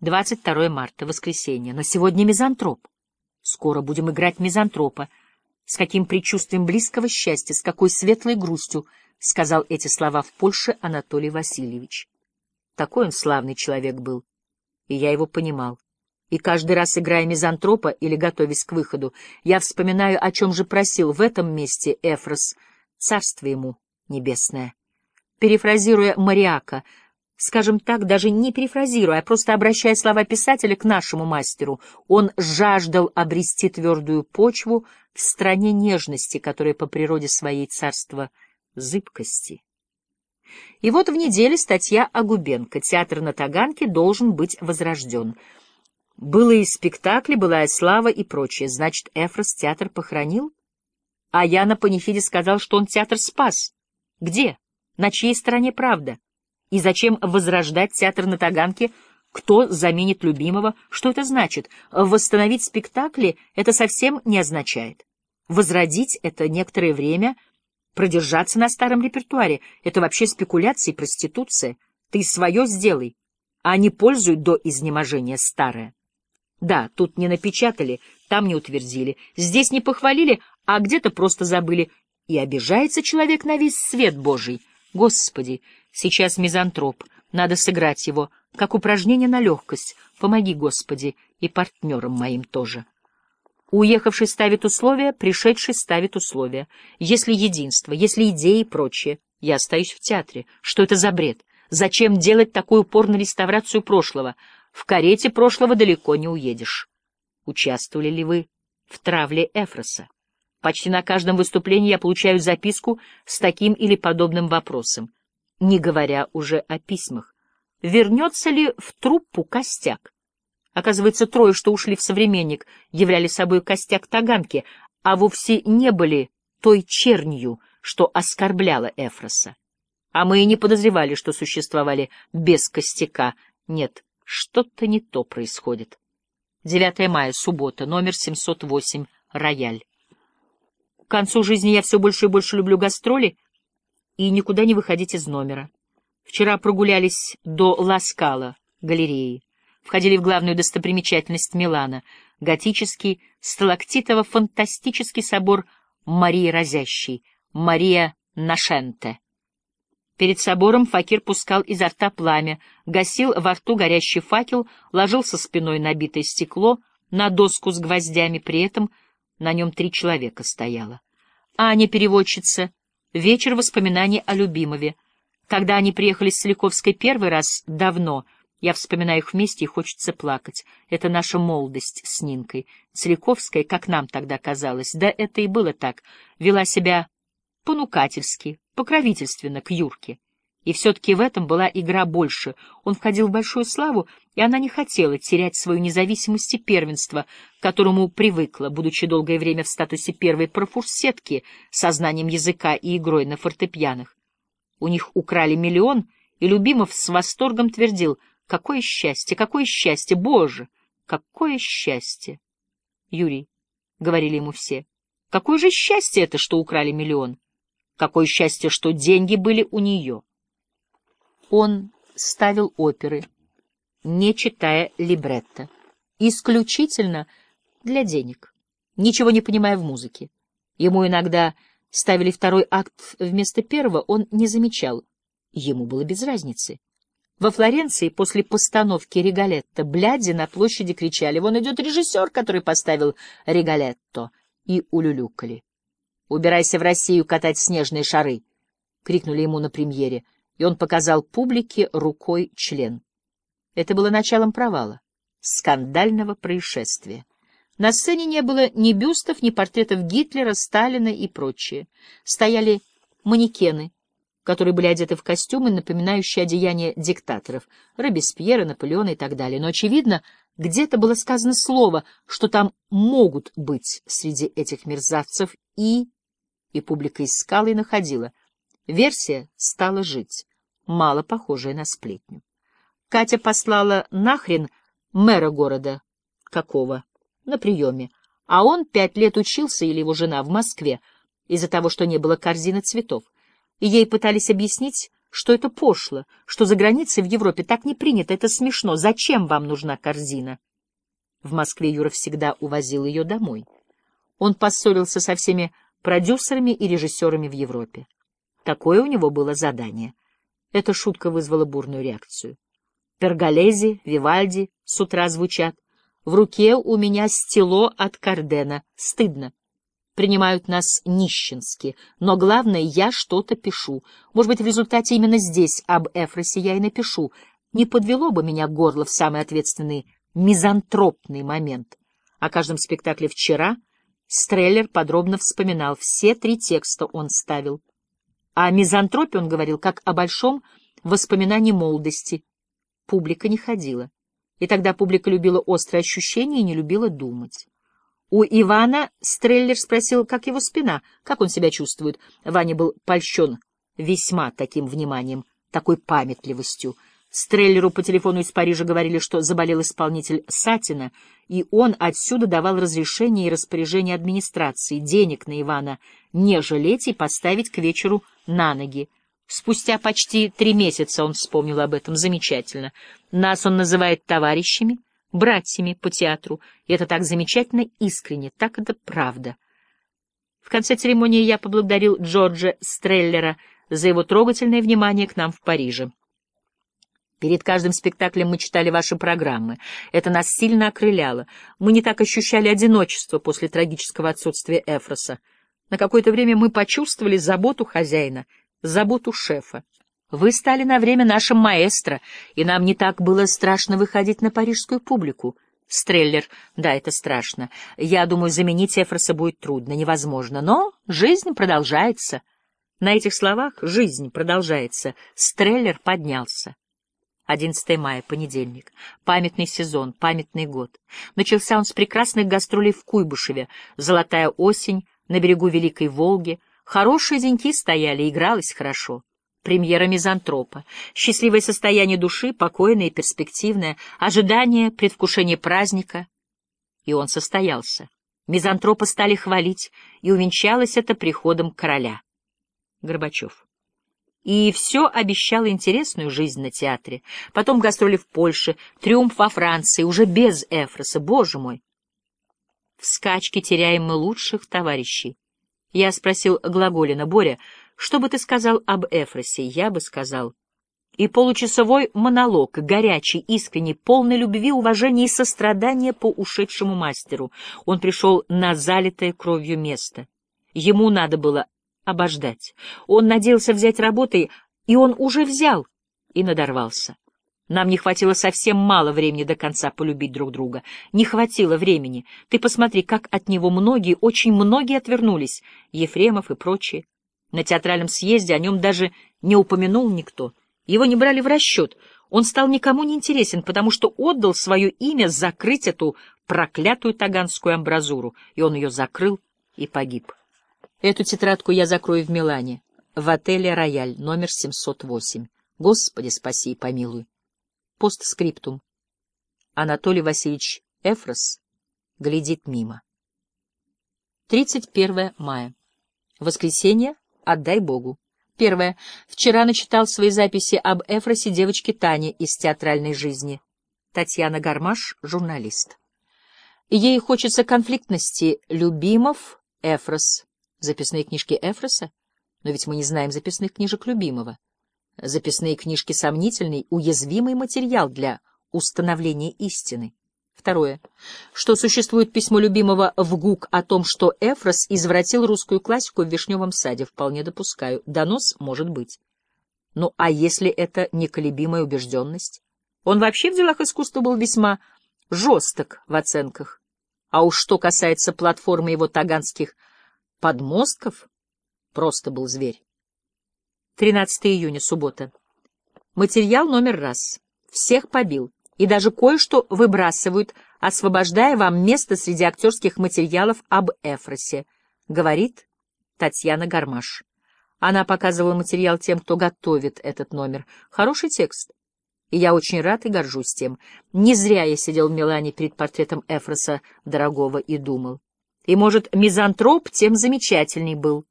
22 марта, воскресенье. Но сегодня мизантроп. Скоро будем играть мизантропа. С каким предчувствием близкого счастья, с какой светлой грустью, — сказал эти слова в Польше Анатолий Васильевич. Такой он славный человек был, и я его понимал. И каждый раз, играя мизантропа или готовясь к выходу, я вспоминаю, о чем же просил в этом месте Эфрос, царство ему небесное. Перефразируя Мариака, скажем так, даже не перефразируя, а просто обращая слова писателя к нашему мастеру, он жаждал обрести твердую почву в стране нежности, которая по природе своей царства зыбкости. И вот в неделе статья о Губенко. Театр на Таганке должен быть возрожден. Было и спектакли, была и слава и прочее. Значит, Эфрос театр похоронил? А я на панихиде сказал, что он театр спас. Где? На чьей стороне правда? И зачем возрождать театр на Таганке? Кто заменит любимого? Что это значит? Восстановить спектакли это совсем не означает. Возродить — это некоторое время продержаться на старом репертуаре. Это вообще спекуляция и проституция. Ты свое сделай, а не пользуй до изнеможения старое. Да, тут не напечатали, там не утвердили, здесь не похвалили, а где-то просто забыли. И обижается человек на весь свет Божий. Господи, сейчас мизантроп, надо сыграть его, как упражнение на легкость. Помоги, Господи, и партнерам моим тоже. Уехавший ставит условия, пришедший ставит условия. Если единство, если идеи и прочее, я остаюсь в театре. Что это за бред? Зачем делать такой упор на реставрацию прошлого? В карете прошлого далеко не уедешь. Участвовали ли вы в травле Эфроса? Почти на каждом выступлении я получаю записку с таким или подобным вопросом, не говоря уже о письмах. Вернется ли в труппу костяк? Оказывается, трое, что ушли в современник, являли собой костяк Таганки, а вовсе не были той чернью, что оскорбляла Эфроса. А мы и не подозревали, что существовали без костяка. Нет, что-то не то происходит. 9 мая, суббота, номер 708, рояль. К концу жизни я все больше и больше люблю гастроли и никуда не выходить из номера. Вчера прогулялись до Ласкала, галереи. Входили в главную достопримечательность Милана — готический, сталактитово-фантастический собор Марии Разящей, Мария Нашенте. Перед собором факир пускал изо рта пламя, гасил во рту горящий факел, ложился спиной на битое стекло, на доску с гвоздями, при этом на нем три человека стояло. Аня, переводчица, вечер воспоминаний о Любимове. Когда они приехали с Целиковской первый раз, давно, я вспоминаю их вместе и хочется плакать. Это наша молодость с Нинкой. Целиковская, как нам тогда казалось, да это и было так, вела себя понукательски, покровительственно к Юрке. И все-таки в этом была игра больше. Он входил в большую славу, и она не хотела терять свою независимость и первенство, к которому привыкла, будучи долгое время в статусе первой профурсетки со знанием языка и игрой на фортепианах. У них украли миллион, и Любимов с восторгом твердил «Какое счастье! Какое счастье! Боже! Какое счастье!» «Юрий», — говорили ему все, — «какое же счастье это, что украли миллион!» Какое счастье, что деньги были у нее. Он ставил оперы, не читая либретто, исключительно для денег, ничего не понимая в музыке. Ему иногда ставили второй акт вместо первого, он не замечал. Ему было без разницы. Во Флоренции после постановки «Ригалетто» бляди на площади кричали «Вон идет режиссер, который поставил «Ригалетто» и улюлюкали. «Убирайся в Россию катать снежные шары!» — крикнули ему на премьере, и он показал публике рукой член. Это было началом провала, скандального происшествия. На сцене не было ни бюстов, ни портретов Гитлера, Сталина и прочее. Стояли манекены, которые были одеты в костюмы, напоминающие одеяния диктаторов, Робеспьера, Наполеона и так далее. Но, очевидно, где-то было сказано слово, что там могут быть среди этих мерзавцев и и публика искала и находила. Версия стала жить, мало похожая на сплетню. Катя послала нахрен мэра города какого на приеме, а он пять лет учился или его жена в Москве из-за того, что не было корзины цветов. И ей пытались объяснить, что это пошло, что за границей в Европе так не принято, это смешно. Зачем вам нужна корзина? В Москве Юра всегда увозил ее домой. Он поссорился со всеми продюсерами и режиссерами в Европе. Такое у него было задание. Эта шутка вызвала бурную реакцию. Перголези, Вивальди с утра звучат. В руке у меня стело от Кардена. Стыдно. Принимают нас нищенски. Но главное, я что-то пишу. Может быть, в результате именно здесь об Эфросе я и напишу. Не подвело бы меня горло в самый ответственный мизантропный момент. О каждом спектакле вчера Стреллер подробно вспоминал. Все три текста он ставил. О мизантропе он говорил как о большом воспоминании молодости. Публика не ходила. И тогда публика любила острые ощущения и не любила думать. У Ивана Стреллер спросил, как его спина, как он себя чувствует. Ваня был польщен весьма таким вниманием, такой памятливостью. Стреллеру по телефону из Парижа говорили, что заболел исполнитель Сатина, и он отсюда давал разрешение и распоряжение администрации денег на Ивана не жалеть и поставить к вечеру на ноги. Спустя почти три месяца он вспомнил об этом. Замечательно. Нас он называет товарищами, братьями по театру, и это так замечательно искренне, так это правда. В конце церемонии я поблагодарил Джорджа Стреллера за его трогательное внимание к нам в Париже. Перед каждым спектаклем мы читали ваши программы. Это нас сильно окрыляло. Мы не так ощущали одиночество после трагического отсутствия Эфроса. На какое-то время мы почувствовали заботу хозяина, заботу шефа. Вы стали на время нашим маэстро, и нам не так было страшно выходить на парижскую публику. Стреллер, да, это страшно. Я думаю, заменить Эфроса будет трудно, невозможно. Но жизнь продолжается. На этих словах «жизнь продолжается» Стреллер поднялся. 11 мая, понедельник. Памятный сезон, памятный год. Начался он с прекрасных гастролей в Куйбышеве. Золотая осень, на берегу Великой Волги. Хорошие деньки стояли, игралось хорошо. Премьера мизантропа. Счастливое состояние души, покойное и перспективное. Ожидание, предвкушение праздника. И он состоялся. Мизантропа стали хвалить, и увенчалось это приходом короля. Горбачев. И все обещало интересную жизнь на театре. Потом гастроли в Польше, триумф во Франции, уже без Эфроса, боже мой. В скачке теряем мы лучших товарищей. Я спросил Глаголина, Боря, что бы ты сказал об Эфросе? Я бы сказал. И получасовой монолог, горячий, искренний, полный любви, уважения и сострадания по ушедшему мастеру. Он пришел на залитое кровью место. Ему надо было обождать. Он надеялся взять работы, и он уже взял, и надорвался. Нам не хватило совсем мало времени до конца полюбить друг друга. Не хватило времени. Ты посмотри, как от него многие, очень многие отвернулись, Ефремов и прочие. На театральном съезде о нем даже не упомянул никто. Его не брали в расчет. Он стал никому не интересен, потому что отдал свое имя закрыть эту проклятую таганскую амбразуру, и он ее закрыл и погиб. Эту тетрадку я закрою в Милане, в отеле «Рояль», номер 708. Господи, спаси и помилуй. Постскриптум. Анатолий Васильевич Эфрос глядит мимо. 31 мая. Воскресенье. Отдай Богу. Первое. Вчера начитал свои записи об Эфросе девочки Тане из театральной жизни. Татьяна Гармаш, журналист. Ей хочется конфликтности. Любимов, Эфрос. Записные книжки Эфроса? Но ведь мы не знаем записных книжек любимого. Записные книжки — сомнительный, уязвимый материал для установления истины. Второе. Что существует письмо любимого в ГУК о том, что Эфрос извратил русскую классику в «Вишневом саде», вполне допускаю. Донос может быть. Ну, а если это неколебимая убежденность? Он вообще в делах искусства был весьма жесток в оценках. А уж что касается платформы его таганских подмостков просто был зверь. 13 июня, суббота. Материал номер раз. Всех побил. И даже кое-что выбрасывают, освобождая вам место среди актерских материалов об Эфросе, говорит Татьяна Гармаш. Она показывала материал тем, кто готовит этот номер. Хороший текст. И я очень рад и горжусь тем. Не зря я сидел в Милане перед портретом Эфроса дорогого и думал. И, может, мизантроп тем замечательней был.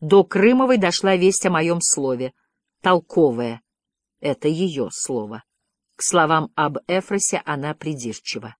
До Крымовой дошла весть о моем слове. толковая — это ее слово. К словам об Эфросе она придирчива.